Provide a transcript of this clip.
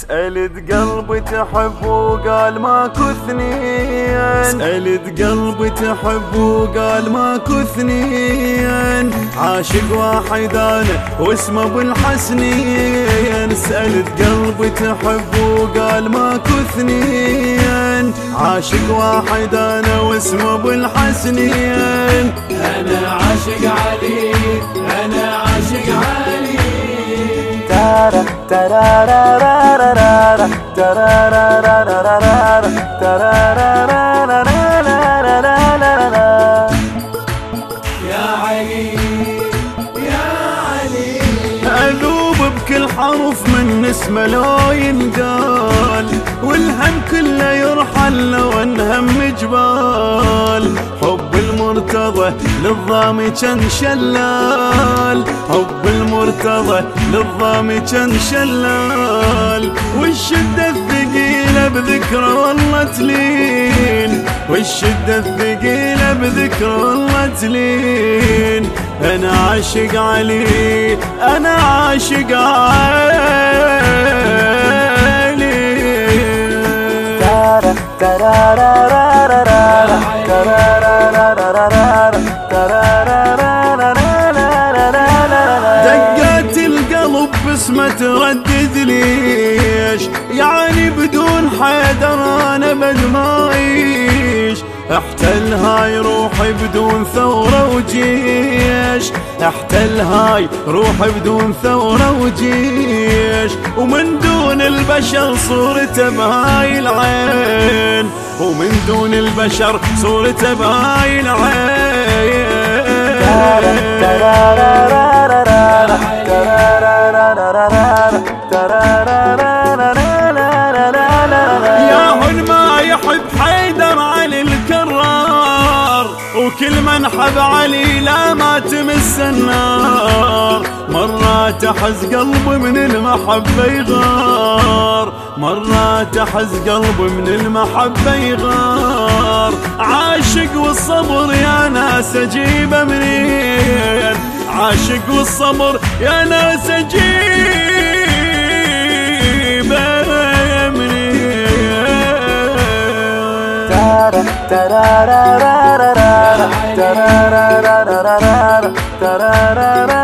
سألت قلبي تحب وقال ماكو اثنين سألت قلبي تحب وقال ماكو اثنين عاشق واحد أنا واسمه ابو الحسنين سألت قلبي تحب وقال ماكو اثنين عاشق واحد أنا واسمه ابو الحسنين أنا عاشق علي ترارارارارا ترارارارارا ترارارارارا يا علي يا علي. ألوب بكل حرف من اسمه لو ينقال والهم كله يرحل لو انهم جبال حب المرتضى للضامي كان شلال حب المرتضى للضامي كان شلال والشدة الثقيلة بذكره والله تلين. والشدة الثقيلة بذكره والله تلين. أنا عاشق علي أنا عاشق علي. تارا تارارارارارا القلب باسمه تردد ليش يعني بدون حيدر أنا بد ما أعيش؟ أحتل هاي روحي بدون ثورة وجيش. أحتل هاي روحي بدون ثورة وجيش. ومن دون البشر صورته بهاي العين. ومن دون البشر صورته بهاي العين. يا هن ما يحب حيدر علي الكرار وكل من حب علي لا ما تمس النار. مرات احس قلبي من المحبة يغار مرات احس قلبي من المحبة يغار. عاشق والصبر يا ناس اجيبه منين؟ عاشق والصبر يا ناس اجيبه يمني ترى ترى ترى ترى ترى ترى